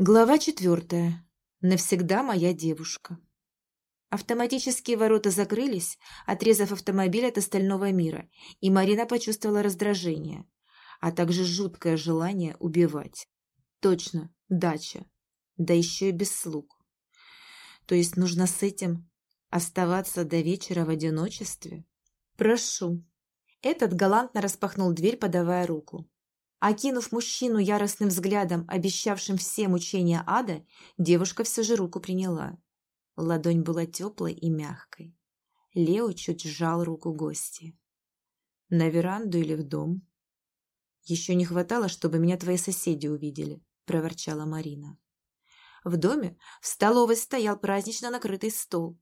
Глава четвертая. Навсегда моя девушка. Автоматические ворота закрылись, отрезав автомобиль от остального мира, и Марина почувствовала раздражение, а также жуткое желание убивать. Точно, дача. Да еще и без слуг. То есть нужно с этим оставаться до вечера в одиночестве? Прошу. Этот галантно распахнул дверь, подавая руку. Окинув мужчину яростным взглядом, обещавшим все мучения ада, девушка все же руку приняла. Ладонь была теплой и мягкой. Лео чуть сжал руку гости. «На веранду или в дом?» «Еще не хватало, чтобы меня твои соседи увидели», — проворчала Марина. В доме в столовой стоял празднично накрытый стол.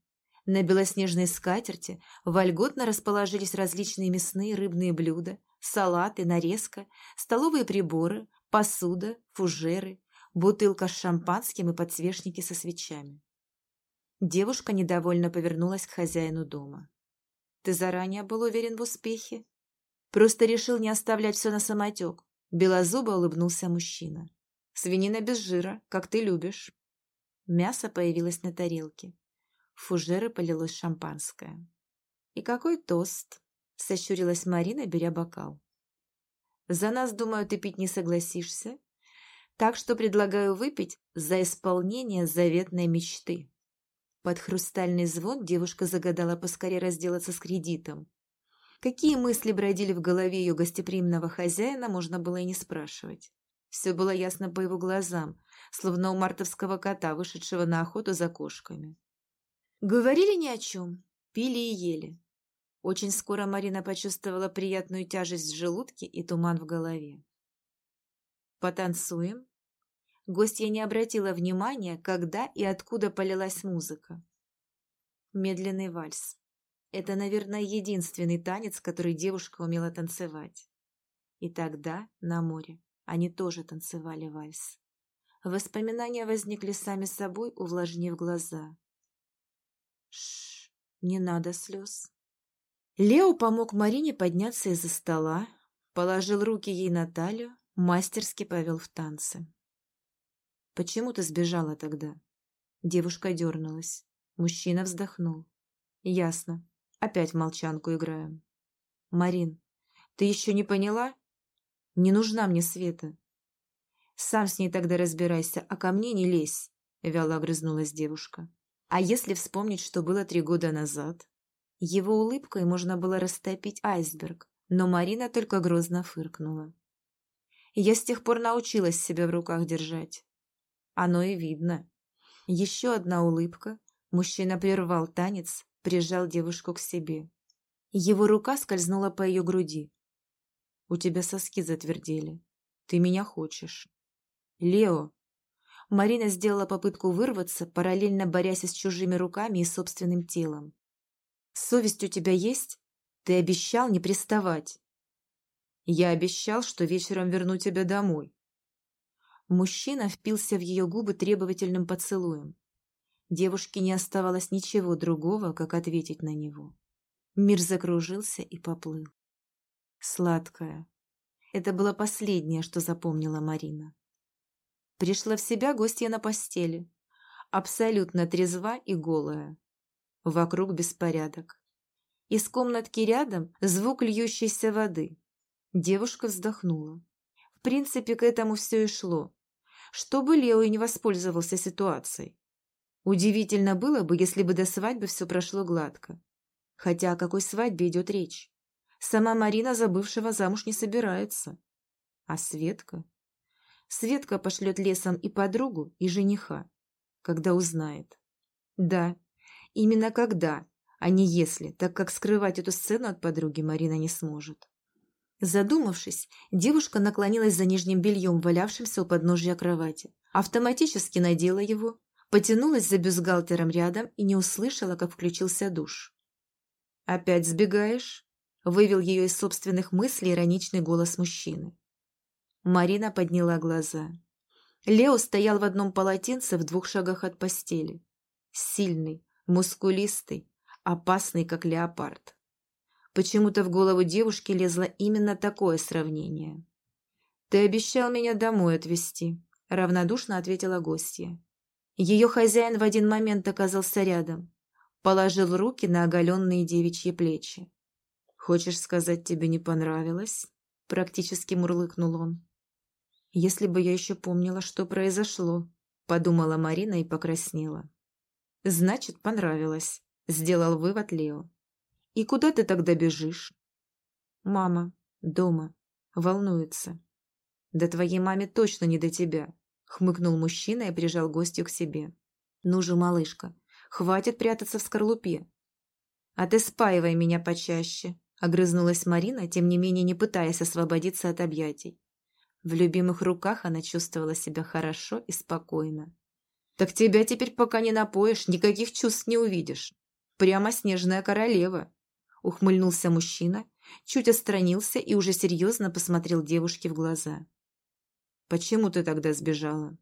На белоснежной скатерти вольготно расположились различные мясные и рыбные блюда, салаты, нарезка, столовые приборы, посуда, фужеры, бутылка с шампанским и подсвечники со свечами. Девушка недовольно повернулась к хозяину дома. «Ты заранее был уверен в успехе?» «Просто решил не оставлять все на самотек», — белозубо улыбнулся мужчина. «Свинина без жира, как ты любишь». Мясо появилось на тарелке. В фужеры полилось шампанское. «И какой тост!» — сощурилась Марина, беря бокал. «За нас, думаю, ты пить не согласишься, так что предлагаю выпить за исполнение заветной мечты». Под хрустальный звон девушка загадала поскорее разделаться с кредитом. Какие мысли бродили в голове ее гостеприимного хозяина, можно было и не спрашивать. Все было ясно по его глазам, словно у мартовского кота, вышедшего на охоту за кошками. Говорили ни о чем, пили и ели. Очень скоро Марина почувствовала приятную тяжесть в желудке и туман в голове. «Потанцуем?» Гостья не обратила внимания, когда и откуда полилась музыка. Медленный вальс. Это, наверное, единственный танец, который девушка умела танцевать. И тогда, на море, они тоже танцевали вальс. Воспоминания возникли сами собой, увлажнив глаза. Шш, не надо слез. Лео помог Марине подняться из-за стола, положил руки ей на талию, мастерски повел в танцы. «Почему ты сбежала тогда?» Девушка дернулась. Мужчина вздохнул. «Ясно. Опять в молчанку играем». «Марин, ты еще не поняла? Не нужна мне Света». «Сам с ней тогда разбирайся, а ко мне не лезь», — вяло огрызнулась девушка. «А если вспомнить, что было три года назад?» Его улыбкой можно было растопить айсберг, но Марина только грозно фыркнула. Я с тех пор научилась себя в руках держать. Оно и видно. Еще одна улыбка. Мужчина прервал танец, прижал девушку к себе. Его рука скользнула по ее груди. «У тебя соски затвердели. Ты меня хочешь». «Лео!» Марина сделала попытку вырваться, параллельно борясь с чужими руками и собственным телом. Совесть у тебя есть? Ты обещал не приставать. Я обещал, что вечером верну тебя домой. Мужчина впился в ее губы требовательным поцелуем. Девушке не оставалось ничего другого, как ответить на него. Мир закружился и поплыл. Сладкая. Это было последнее, что запомнила Марина. Пришла в себя гостья на постели. Абсолютно трезва и голая. Вокруг беспорядок. Из комнатки рядом звук льющейся воды. Девушка вздохнула. В принципе, к этому все и шло. Чтобы Лео и не воспользовался ситуацией. Удивительно было бы, если бы до свадьбы все прошло гладко. Хотя о какой свадьбе идет речь? Сама Марина забывшего замуж не собирается. А Светка? Светка пошлет лесом и подругу, и жениха, когда узнает. Да, Именно когда, а не если, так как скрывать эту сцену от подруги Марина не сможет. Задумавшись, девушка наклонилась за нижним бельем, валявшимся у подножья кровати. Автоматически надела его, потянулась за бюстгальтером рядом и не услышала, как включился душ. «Опять сбегаешь?» – вывел ее из собственных мыслей ироничный голос мужчины. Марина подняла глаза. Лео стоял в одном полотенце в двух шагах от постели. Сильный, мускулистый, опасный, как леопард. Почему-то в голову девушки лезло именно такое сравнение. «Ты обещал меня домой отвезти», — равнодушно ответила гостья. Ее хозяин в один момент оказался рядом, положил руки на оголенные девичьи плечи. «Хочешь сказать, тебе не понравилось?» Практически мурлыкнул он. «Если бы я еще помнила, что произошло», — подумала Марина и покраснела. «Значит, понравилось», — сделал вывод Лео. «И куда ты тогда бежишь?» «Мама. Дома. Волнуется». «Да твоей маме точно не до тебя», — хмыкнул мужчина и прижал гостью к себе. «Ну же, малышка, хватит прятаться в скорлупе. А ты спаивай меня почаще», Огрызнулась Марина, тем не менее не пытаясь освободиться от объятий. В любимых руках она чувствовала себя хорошо и спокойно. «Так тебя теперь пока не напоишь, никаких чувств не увидишь. Прямо снежная королева!» Ухмыльнулся мужчина, чуть отстранился и уже серьезно посмотрел девушке в глаза. «Почему ты тогда сбежала?»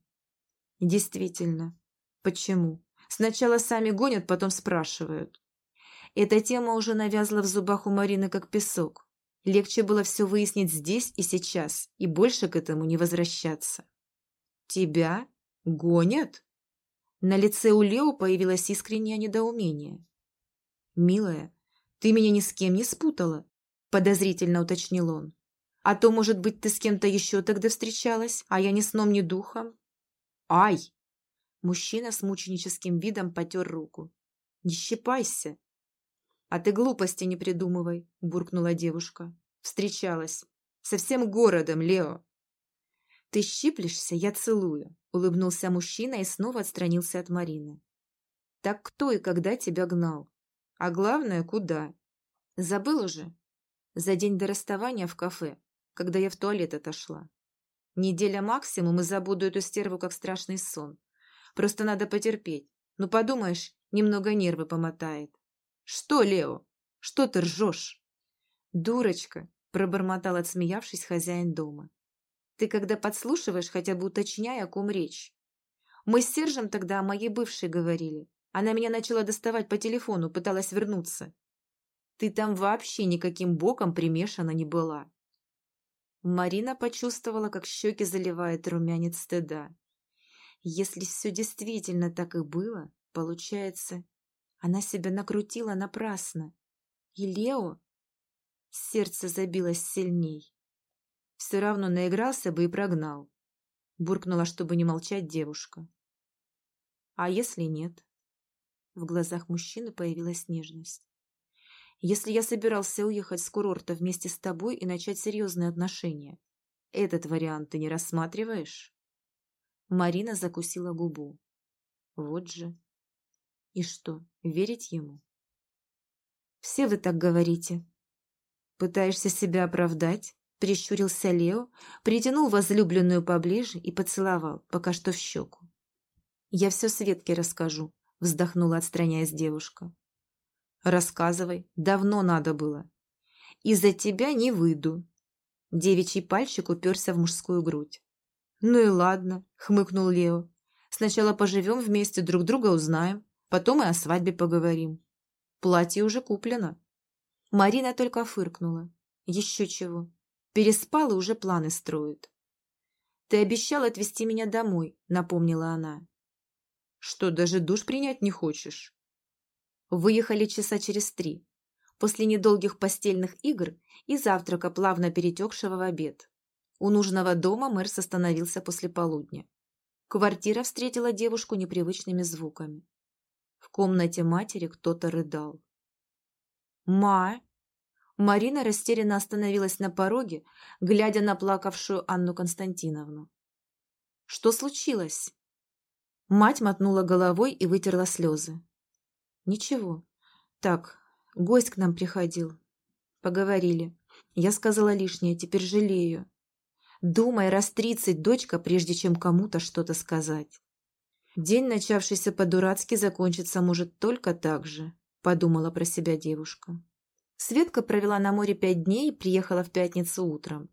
«Действительно. Почему? Сначала сами гонят, потом спрашивают. Эта тема уже навязла в зубах у Марины как песок. Легче было все выяснить здесь и сейчас, и больше к этому не возвращаться. «Тебя? Гонят?» На лице у Лео появилось искреннее недоумение. «Милая, ты меня ни с кем не спутала», — подозрительно уточнил он. «А то, может быть, ты с кем-то еще тогда встречалась, а я ни сном, ни духом?» «Ай!» Мужчина с мученическим видом потер руку. «Не щипайся!» «А ты глупости не придумывай», – буркнула девушка. «Встречалась. Со всем городом, Лео». «Ты щиплешься, я целую», – улыбнулся мужчина и снова отстранился от Марины. «Так кто и когда тебя гнал? А главное, куда? Забыл уже? За день до расставания в кафе, когда я в туалет отошла. Неделя максимум и забуду эту стерву как страшный сон. Просто надо потерпеть. Ну, подумаешь, немного нервы помотает. «Что, Лео? Что ты ржешь?» «Дурочка!» – пробормотал, отсмеявшись, хозяин дома. «Ты когда подслушиваешь, хотя бы уточняй, о ком речь. Мы с Сержем тогда о моей бывшей говорили. Она меня начала доставать по телефону, пыталась вернуться. Ты там вообще никаким боком примешана не была». Марина почувствовала, как щеки заливает румянец стыда. Если все действительно так и было, получается, она себя накрутила напрасно. И Лео... Сердце забилось сильней. Все равно наигрался бы и прогнал. Буркнула, чтобы не молчать девушка. А если нет? В глазах мужчины появилась нежность. Если я собирался уехать с курорта вместе с тобой и начать серьезные отношения, этот вариант ты не рассматриваешь? Марина закусила губу. Вот же. И что, верить ему? «Все вы так говорите». «Пытаешься себя оправдать?» Прищурился Лео, притянул возлюбленную поближе и поцеловал, пока что в щеку. «Я все Светке расскажу», — вздохнула, отстраняясь девушка. «Рассказывай, давно надо было. Из-за тебя не выйду». Девичий пальчик уперся в мужскую грудь. «Ну и ладно», — хмыкнул Лео. «Сначала поживем вместе, друг друга узнаем. Потом и о свадьбе поговорим. Платье уже куплено. Марина только фыркнула. Еще чего. Переспал и уже планы строит. Ты обещал отвезти меня домой, напомнила она. Что, даже душ принять не хочешь? Выехали часа через три, после недолгих постельных игр и завтрака, плавно перетекшего в обед. У нужного дома мэр остановился после полудня. Квартира встретила девушку непривычными звуками. В комнате матери кто-то рыдал. «Ма!» Марина растерянно остановилась на пороге, глядя на плакавшую Анну Константиновну. «Что случилось?» Мать мотнула головой и вытерла слезы. «Ничего. Так, гость к нам приходил. Поговорили. Я сказала лишнее, теперь жалею. Думай раз тридцать, дочка, прежде чем кому-то что-то сказать. День, начавшийся по-дурацки, закончится может только так же, подумала про себя девушка. Светка провела на море пять дней и приехала в пятницу утром.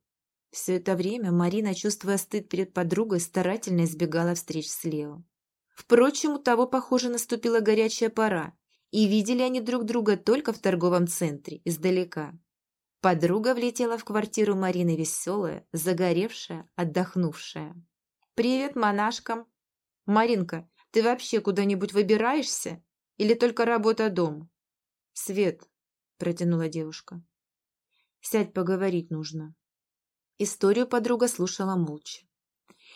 Все это время Марина, чувствуя стыд перед подругой, старательно избегала встреч с Лео. Впрочем, у того, похоже, наступила горячая пора, и видели они друг друга только в торговом центре, издалека. Подруга влетела в квартиру Марины веселая, загоревшая, отдохнувшая. «Привет монашкам!» «Маринка, ты вообще куда-нибудь выбираешься? Или только работа-дом?» «Свет», — протянула девушка. «Сядь, поговорить нужно». Историю подруга слушала молча.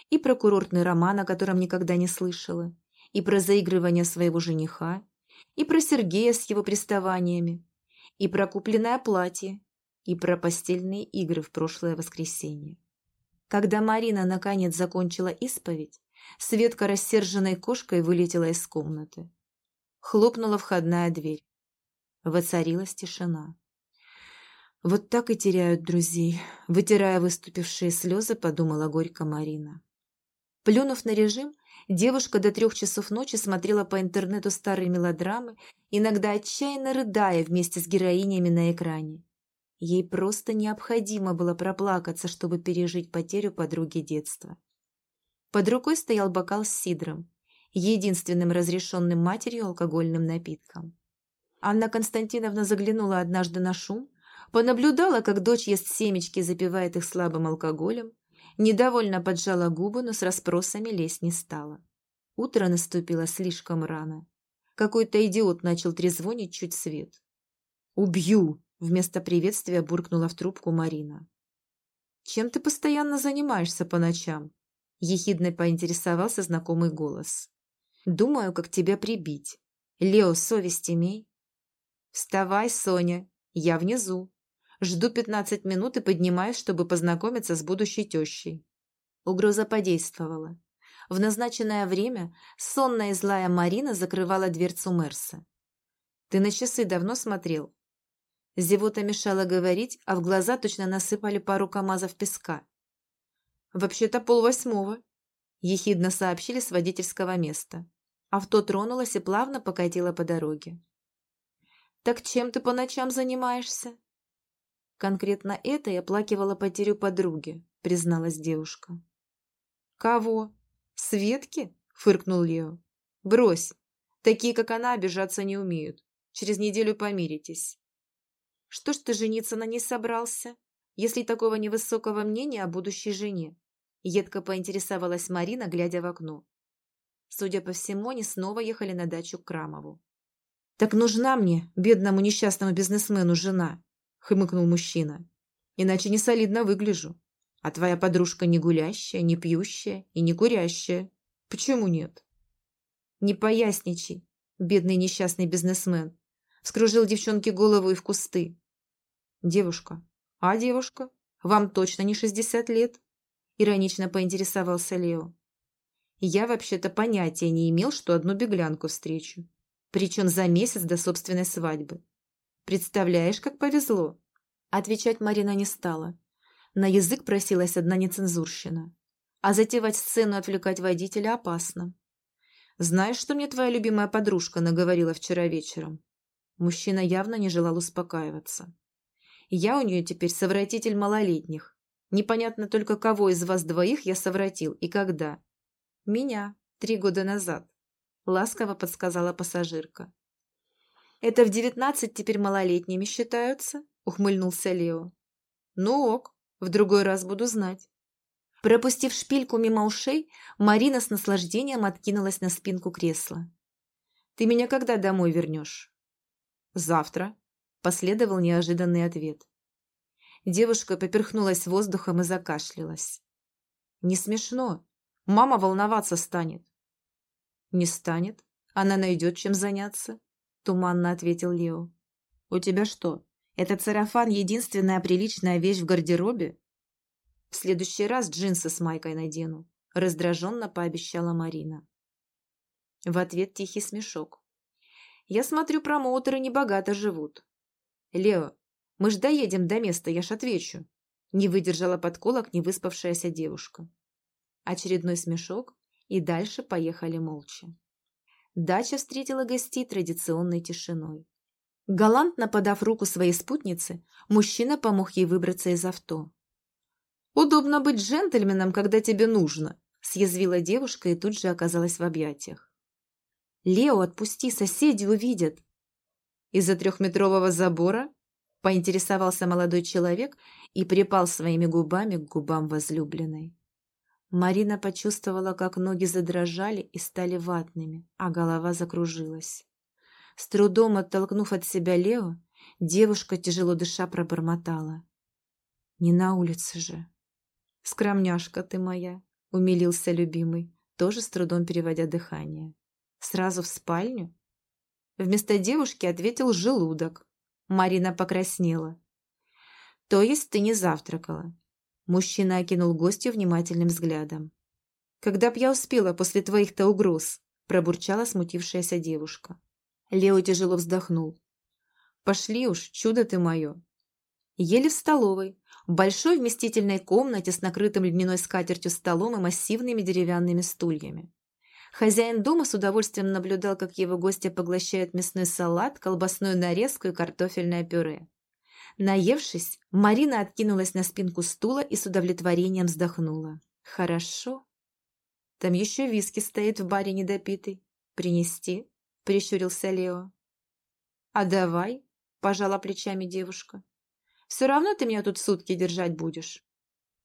И про курортный роман, о котором никогда не слышала, и про заигрывание своего жениха, и про Сергея с его приставаниями, и про купленное платье, и про постельные игры в прошлое воскресенье. Когда Марина наконец закончила исповедь, Светка рассерженной кошкой вылетела из комнаты. Хлопнула входная дверь. Воцарилась тишина. «Вот так и теряют друзей», — вытирая выступившие слезы, подумала горько Марина. Плюнув на режим, девушка до трех часов ночи смотрела по интернету старые мелодрамы, иногда отчаянно рыдая вместе с героинями на экране. Ей просто необходимо было проплакаться, чтобы пережить потерю подруги детства. Под рукой стоял бокал с сидром, единственным разрешенным матерью алкогольным напитком. Анна Константиновна заглянула однажды на шум, понаблюдала, как дочь ест семечки и запивает их слабым алкоголем, недовольно поджала губы, но с расспросами лезть не стала. Утро наступило слишком рано. Какой-то идиот начал трезвонить чуть свет. «Убью!» — вместо приветствия буркнула в трубку Марина. «Чем ты постоянно занимаешься по ночам?» Ехидно поинтересовался знакомый голос. «Думаю, как тебя прибить. Лео, совесть имей». «Вставай, Соня, я внизу. Жду пятнадцать минут и поднимаюсь, чтобы познакомиться с будущей тещей». Угроза подействовала. В назначенное время сонная и злая Марина закрывала дверцу Мерса. «Ты на часы давно смотрел?» Зевота мешала говорить, а в глаза точно насыпали пару камазов песка. «Вообще-то полвосьмого», — ехидно сообщили с водительского места. Авто тронулось и плавно покатило по дороге. «Так чем ты по ночам занимаешься?» «Конкретно это я плакивала потерю подруги», — призналась девушка. «Кого? Светки?» — фыркнул Лео. «Брось. Такие, как она, обижаться не умеют. Через неделю помиритесь». «Что ж ты жениться на ней собрался, если такого невысокого мнения о будущей жене?» Едко поинтересовалась Марина, глядя в окно. Судя по всему, они снова ехали на дачу к Крамову. «Так нужна мне, бедному несчастному бизнесмену, жена», — хмыкнул мужчина. «Иначе не солидно выгляжу. А твоя подружка не гулящая, не пьющая и не курящая. Почему нет?» «Не поясничай, бедный несчастный бизнесмен», — вскружил девчонке голову и в кусты. «Девушка, а девушка, вам точно не шестьдесят лет?» Иронично поинтересовался Лео. Я вообще-то понятия не имел, что одну беглянку встречу. Причем за месяц до собственной свадьбы. Представляешь, как повезло? Отвечать Марина не стала. На язык просилась одна нецензурщина. А затевать сцену отвлекать водителя опасно. «Знаешь, что мне твоя любимая подружка наговорила вчера вечером?» Мужчина явно не желал успокаиваться. «Я у нее теперь совратитель малолетних. Непонятно только, кого из вас двоих я совратил и когда. Меня, три года назад, ласково подсказала пассажирка. Это в девятнадцать теперь малолетними считаются? Ухмыльнулся Лео. Ну ок, в другой раз буду знать. Пропустив шпильку мимо ушей, Марина с наслаждением откинулась на спинку кресла. «Ты меня когда домой вернешь?» «Завтра», — последовал неожиданный ответ. Девушка поперхнулась воздухом и закашлялась. «Не смешно. Мама волноваться станет». «Не станет. Она найдет чем заняться», — туманно ответил Лео. «У тебя что, этот сарафан — единственная приличная вещь в гардеробе?» «В следующий раз джинсы с майкой надену», — раздраженно пообещала Марина. В ответ тихий смешок. «Я смотрю, промоутеры небогато живут. Лео, мы ж доедем до места, я ж отвечу. Не выдержала подколок невыспавшаяся девушка. Очередной смешок, и дальше поехали молча. Дача встретила гостей традиционной тишиной. Галантно подав руку своей спутнице, мужчина помог ей выбраться из авто. «Удобно быть джентльменом, когда тебе нужно», — съязвила девушка и тут же оказалась в объятиях. «Лео, отпусти, соседи увидят!» Из-за трехметрового забора поинтересовался молодой человек и припал своими губами к губам возлюбленной. Марина почувствовала, как ноги задрожали и стали ватными, а голова закружилась. С трудом оттолкнув от себя Лео, девушка, тяжело дыша, пробормотала. «Не на улице же!» «Скромняшка ты моя!» — умилился любимый, тоже с трудом переводя дыхание. «Сразу в спальню?» Вместо девушки ответил желудок. Марина покраснела. «То есть ты не завтракала?» Мужчина окинул гостью внимательным взглядом. «Когда б я успела после твоих-то угроз?» пробурчала смутившаяся девушка. Лео тяжело вздохнул. «Пошли уж, чудо ты мое!» Ели в столовой, в большой вместительной комнате с накрытым льняной скатертью столом и массивными деревянными стульями. Хозяин дома с удовольствием наблюдал, как его гости поглощают мясной салат, колбасную нарезку и картофельное пюре. Наевшись, Марина откинулась на спинку стула и с удовлетворением вздохнула. «Хорошо. Там еще виски стоит в баре недопитый. Принести?» — прищурился Лео. «А давай», — пожала плечами девушка. «Все равно ты меня тут сутки держать будешь.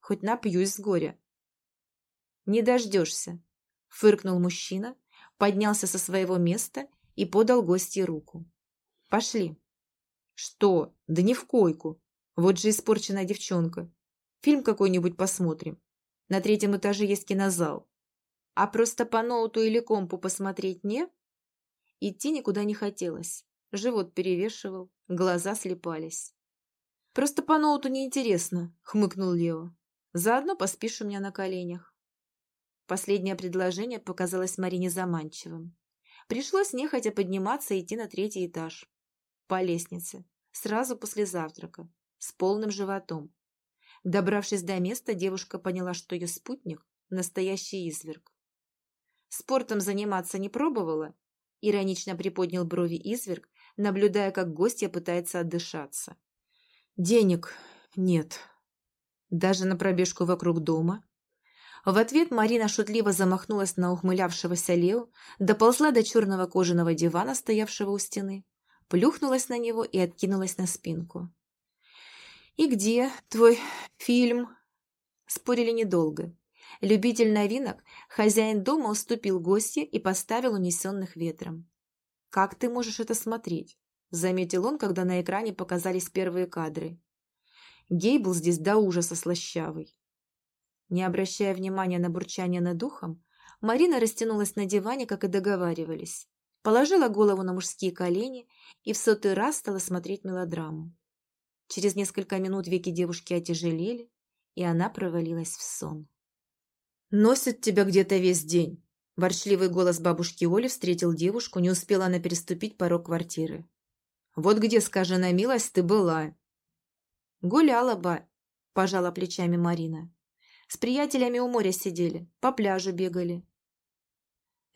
Хоть напьюсь с горя». «Не дождешься», Фыркнул мужчина, поднялся со своего места и подал гостье руку. «Пошли». «Что? Да не в койку. Вот же испорченная девчонка. Фильм какой-нибудь посмотрим. На третьем этаже есть кинозал. А просто по ноуту или компу посмотреть не?» Идти никуда не хотелось. Живот перевешивал, глаза слепались. «Просто по ноуту неинтересно», — хмыкнул Лео. «Заодно поспишь у меня на коленях». Последнее предложение показалось Марине заманчивым. Пришлось нехотя подниматься и идти на третий этаж. По лестнице, сразу после завтрака, с полным животом. Добравшись до места, девушка поняла, что ее спутник – настоящий изверг. «Спортом заниматься не пробовала?» – иронично приподнял брови изверг, наблюдая, как гостья пытается отдышаться. «Денег нет. Даже на пробежку вокруг дома в ответ Марина шутливо замахнулась на ухмылявшегося Лео, доползла до черного кожаного дивана, стоявшего у стены, плюхнулась на него и откинулась на спинку. «И где твой фильм?» Спорили недолго. Любитель новинок, хозяин дома уступил гостье и поставил унесенных ветром. «Как ты можешь это смотреть?» — заметил он, когда на экране показались первые кадры. Гей был здесь до ужаса слащавый. Не обращая внимания на бурчание над духом, Марина растянулась на диване, как и договаривались. Положила голову на мужские колени и в сотый раз стала смотреть мелодраму. Через несколько минут веки девушки отяжелели, и она провалилась в сон. «Носит тебя где-то весь день!» Ворчливый голос бабушки Оли встретил девушку, не успела она переступить порог квартиры. «Вот где, скажи на милость, ты была?» «Гуляла, ба», – пожала плечами Марина. С приятелями у моря сидели, по пляжу бегали.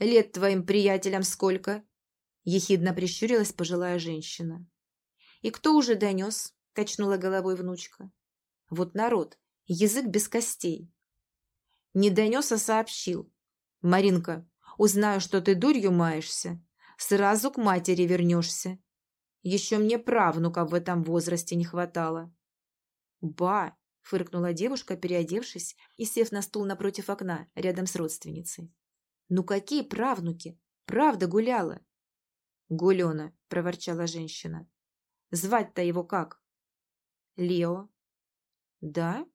«Лет твоим приятелям сколько?» – ехидно прищурилась пожилая женщина. «И кто уже донес?» – качнула головой внучка. «Вот народ, язык без костей». «Не донес, а сообщил. Маринка, узнаю, что ты дурью маешься, сразу к матери вернешься. Еще мне правнука в этом возрасте не хватало». «Ба, — фыркнула девушка, переодевшись и сев на стул напротив окна, рядом с родственницей. «Ну какие правнуки? Правда гуляла!» «Гулена», — проворчала женщина. «Звать-то его как?» «Лео». «Да?»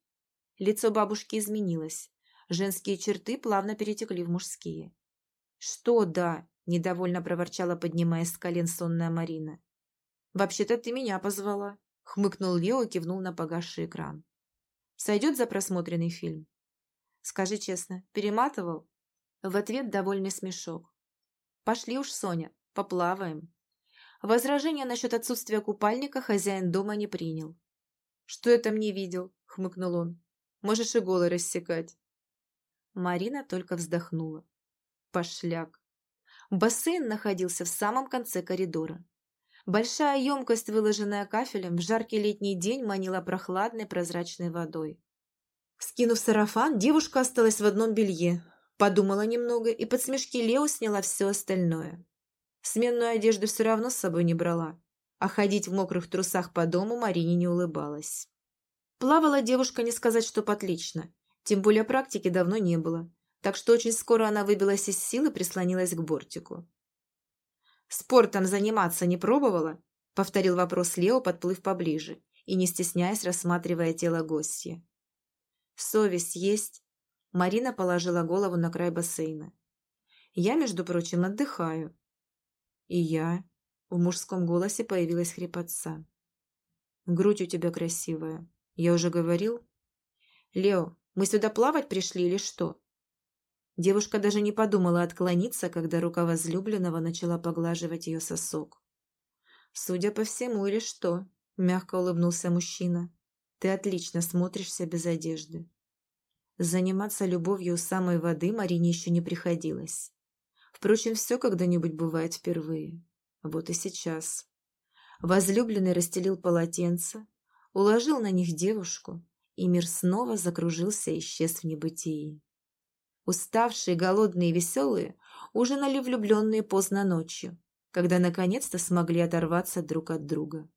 Лицо бабушки изменилось. Женские черты плавно перетекли в мужские. «Что «да»?» — недовольно проворчала, поднимаясь с колен сонная Марина. «Вообще-то ты меня позвала», — хмыкнул Лео и кивнул на погасший экран. Сойдет за просмотренный фильм? Скажи честно, перематывал? В ответ довольный смешок. Пошли уж, Соня, поплаваем. Возражения насчет отсутствия купальника хозяин дома не принял. «Что я там не видел?» — хмыкнул он. «Можешь и голый рассекать». Марина только вздохнула. Пошляк. Бассейн находился в самом конце коридора. Большая емкость, выложенная кафелем, в жаркий летний день манила прохладной прозрачной водой. Скинув сарафан, девушка осталась в одном белье, подумала немного и под смешки Лео сняла все остальное. Сменную одежду все равно с собой не брала, а ходить в мокрых трусах по дому Марине не улыбалась. Плавала девушка, не сказать, что отлично. Тем более практики давно не было, так что очень скоро она выбилась из сил и прислонилась к бортику. «Спортом заниматься не пробовала?» — повторил вопрос Лео, подплыв поближе и не стесняясь рассматривая тело гостья. «Совесть есть?» Марина положила голову на край бассейна. «Я, между прочим, отдыхаю». «И я». В мужском голосе появилась хрипотца. «Грудь у тебя красивая. Я уже говорил?» «Лео, мы сюда плавать пришли или что?» Девушка даже не подумала отклониться, когда рука возлюбленного начала поглаживать ее сосок. «Судя по всему, или что?» – мягко улыбнулся мужчина. «Ты отлично смотришься без одежды». Заниматься любовью у самой воды Марине еще не приходилось. Впрочем, все когда-нибудь бывает впервые. Вот и сейчас. Возлюбленный расстелил полотенце, уложил на них девушку, и мир снова закружился и исчез в небытии. Уставшие, голодные и веселые ужинали влюбленные поздно ночью, когда наконец-то смогли оторваться друг от друга.